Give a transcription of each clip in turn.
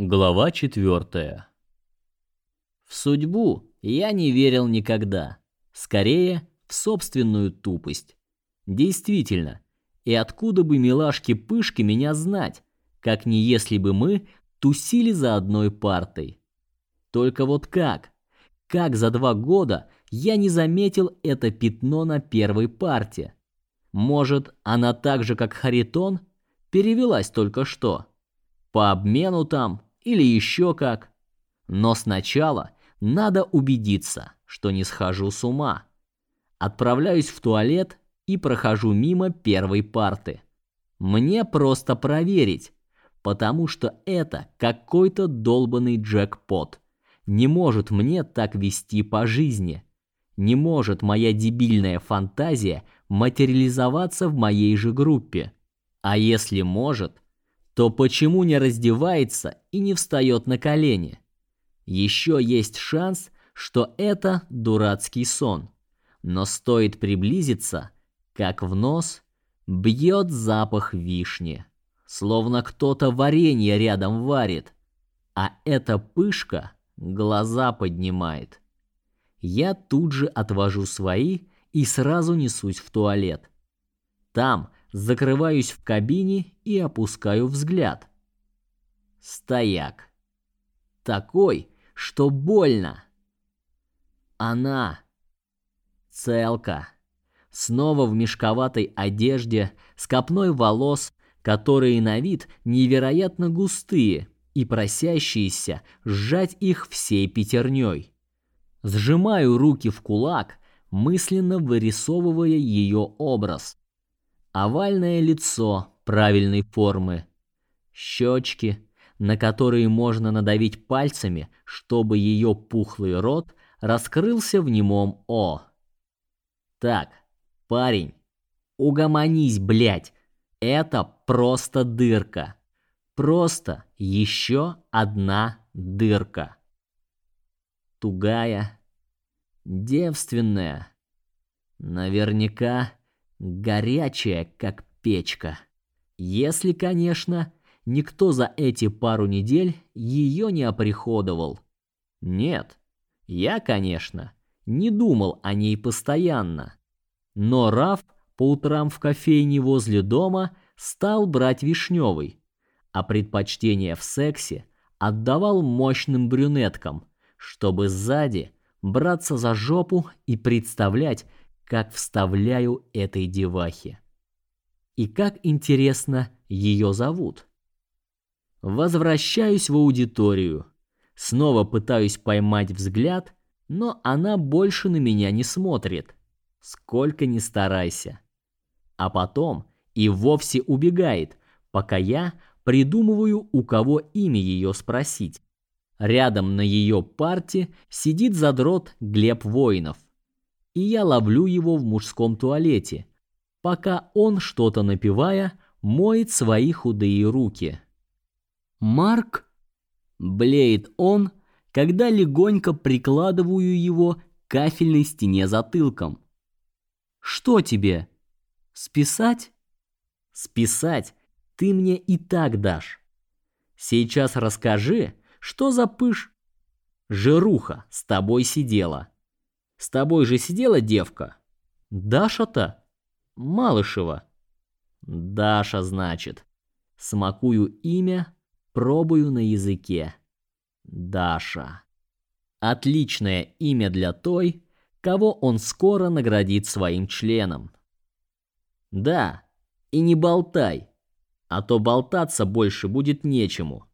Глава четвертая. В судьбу я не верил никогда. Скорее, в собственную тупость. Действительно, и откуда бы милашки-пышки меня знать, как не если бы мы тусили за одной партой. Только вот как? Как за два года я не заметил это пятно на первой парте? Может, она так же, как Харитон, перевелась только что? По обмену там или еще как. Но сначала надо убедиться, что не схожу с ума. Отправляюсь в туалет и прохожу мимо первой парты. Мне просто проверить, потому что это какой-то долбанный джекпот. Не может мне так вести по жизни. Не может моя дебильная фантазия материализоваться в моей же группе. А если может, то почему не раздевается и не встает на колени? Еще есть шанс, что это дурацкий сон. Но стоит приблизиться, как в нос бьет запах вишни, словно кто-то варенье рядом варит, а эта пышка глаза поднимает. Я тут же отвожу свои и сразу несусь в туалет. Там закрываюсь в кабине и опускаю взгляд. Стояк. Такой, что больно. Она целка. Снова в мешковатой одежде, с копной волос, которые на вид невероятно густые и просящиеся сжать их всей пятерней. Сжимаю руки в кулак, мысленно вырисовывая ее образ овальное лицо правильной формы, щечки, на которые можно надавить пальцами, чтобы ее пухлый рот раскрылся в немом «О». Так, парень, угомонись, блядь, это просто дырка. Просто еще одна дырка. Тугая, девственная, наверняка горячая, как печка. Если, конечно, никто за эти пару недель ее не оприходовал. Нет, я, конечно, не думал о ней постоянно. Но Раф по утрам в кофейне возле дома стал брать вишневый, а предпочтение в сексе отдавал мощным брюнеткам, чтобы сзади браться за жопу и представлять, как вставляю этой девахе. И как интересно ее зовут. Возвращаюсь в аудиторию. Снова пытаюсь поймать взгляд, но она больше на меня не смотрит. Сколько ни старайся. А потом и вовсе убегает, пока я придумываю, у кого имя ее спросить. Рядом на ее парте сидит задрот Глеб Воинов и я ловлю его в мужском туалете, пока он, что-то напивая, моет свои худые руки. «Марк?» — блеет он, когда легонько прикладываю его к кафельной стене затылком. «Что тебе? Списать?» «Списать ты мне и так дашь. Сейчас расскажи, что за пыш...» «Жируха с тобой сидела». С тобой же сидела девка? Даша-то? Малышева. Даша, значит. Смакую имя, пробую на языке. Даша. Отличное имя для той, кого он скоро наградит своим членом. Да, и не болтай, а то болтаться больше будет нечему.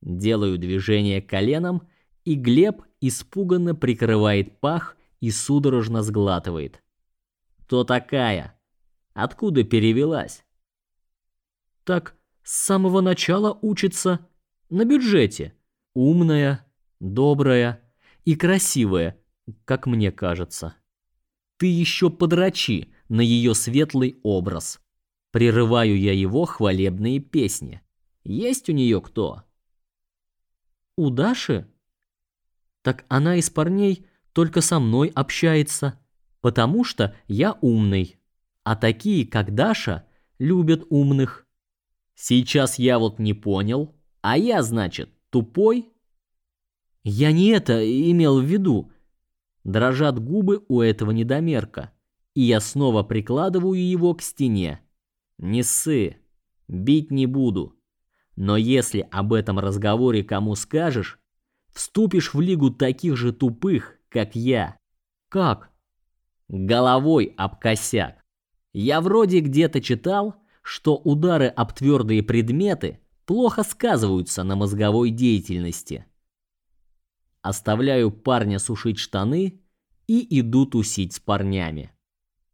Делаю движение коленом, и Глеб испуганно прикрывает пах и судорожно сглатывает. «Кто такая? Откуда перевелась?» «Так с самого начала учится на бюджете. Умная, добрая и красивая, как мне кажется. Ты еще подрачи на ее светлый образ. Прерываю я его хвалебные песни. Есть у нее кто?» «У Даши?» «Так она из парней только со мной общается, потому что я умный. А такие, как Даша, любят умных. Сейчас я вот не понял, а я, значит, Тупой? Я не это имел в виду. Дрожат губы у этого недомерка, и я снова прикладываю его к стене. Не ссы, бить не буду. Но если об этом разговоре кому скажешь, вступишь в лигу таких же тупых, как я. Как? Головой об косяк. Я вроде где-то читал, что удары об твердые предметы плохо сказываются на мозговой деятельности. Оставляю парня сушить штаны и иду тусить с парнями.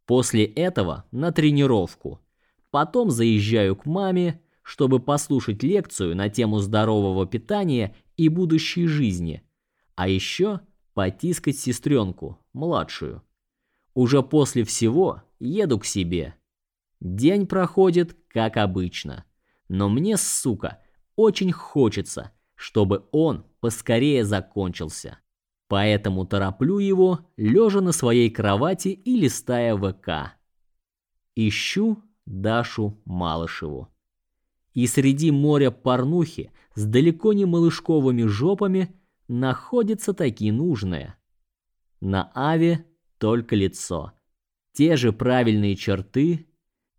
После этого на тренировку. Потом заезжаю к маме, чтобы послушать лекцию на тему здорового питания и будущей жизни. А еще потискать сестренку, младшую. Уже после всего еду к себе. День проходит как обычно. Но мне, сука, очень хочется, чтобы он поскорее закончился. Поэтому тороплю его, лежа на своей кровати и листая ВК. Ищу Дашу Малышеву. И среди моря порнухи с далеко не малышковыми жопами находится таки нужное. На Аве только лицо. Те же правильные черты,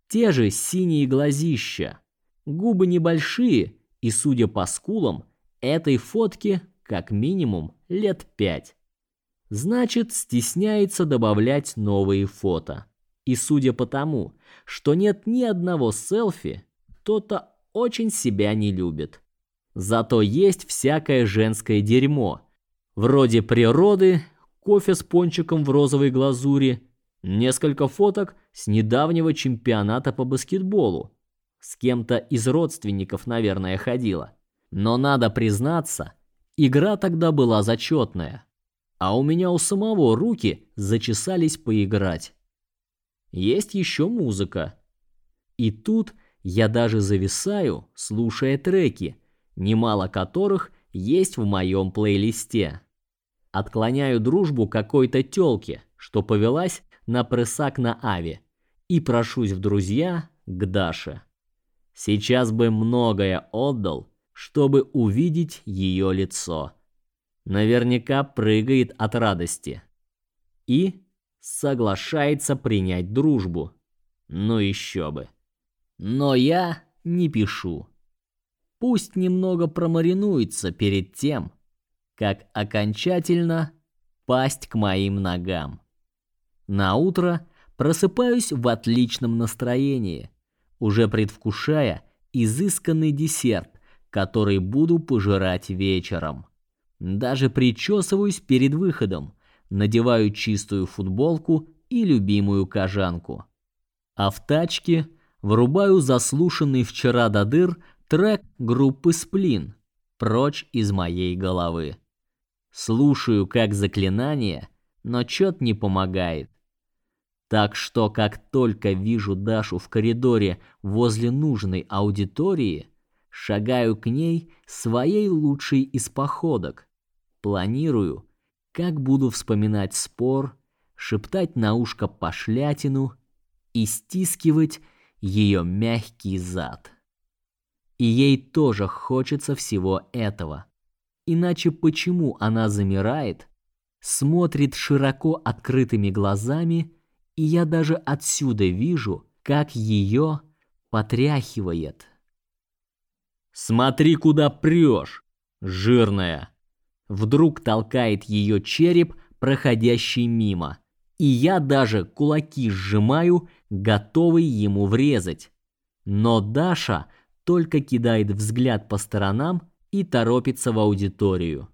те же синие глазища, губы небольшие, и, судя по скулам, этой фотке как минимум лет пять. Значит, стесняется добавлять новые фото. И судя по тому, что нет ни одного селфи, кто-то очень себя не любит. Зато есть всякое женское дерьмо, вроде природы, кофе с пончиком в розовой глазури, несколько фоток с недавнего чемпионата по баскетболу. С кем-то из родственников, наверное, ходила. Но надо признаться, игра тогда была зачетная. А у меня у самого руки зачесались поиграть. Есть еще музыка. И тут я даже зависаю, слушая треки, немало которых есть в моем плейлисте. Отклоняю дружбу какой-то тёлке, что повелась на прессак на Аве, и прошусь в друзья к Даше. Сейчас бы многое отдал, чтобы увидеть ее лицо. Наверняка прыгает от радости. И соглашается принять дружбу. Ну еще бы. Но я не пишу. Пусть немного промаринуется перед тем, как окончательно пасть к моим ногам. На утро просыпаюсь в отличном настроении, уже предвкушая изысканный десерт, который буду пожирать вечером. Даже причесываюсь перед выходом, надеваю чистую футболку и любимую кожанку. А в тачке врубаю заслушанный вчера до дыр трек группы Сплин прочь из моей головы. Слушаю как заклинание, но чёт не помогает. Так что как только вижу Дашу в коридоре возле нужной аудитории, шагаю к ней своей лучшей из походок. Планирую, как буду вспоминать спор, шептать на ушко пошлятину и стискивать ее мягкий зад. И ей тоже хочется всего этого. Иначе почему она замирает, смотрит широко открытыми глазами, и я даже отсюда вижу, как ее потряхивает. Смотри, куда прешь, жирная. Вдруг толкает ее череп, проходящий мимо, и я даже кулаки сжимаю, готовый ему врезать. Но Даша только кидает взгляд по сторонам и торопится в аудиторию.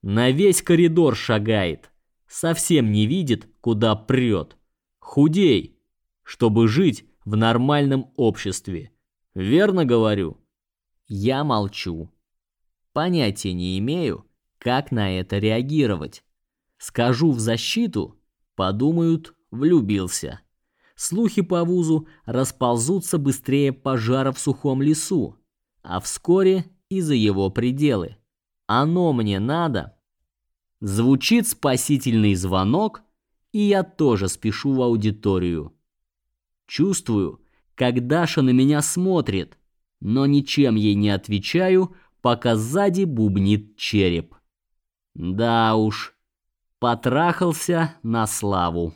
На весь коридор шагает, совсем не видит, куда прет. Худей, чтобы жить в нормальном обществе. Верно говорю? Я молчу. Понятия не имею, как на это реагировать. Скажу в защиту, подумают, влюбился. Слухи по вузу расползутся быстрее пожара в сухом лесу, а вскоре и за его пределы. Оно мне надо. Звучит спасительный звонок, и я тоже спешу в аудиторию. Чувствую, как Даша на меня смотрит, но ничем ей не отвечаю, пока сзади бубнит череп. Да уж, потрахался на славу.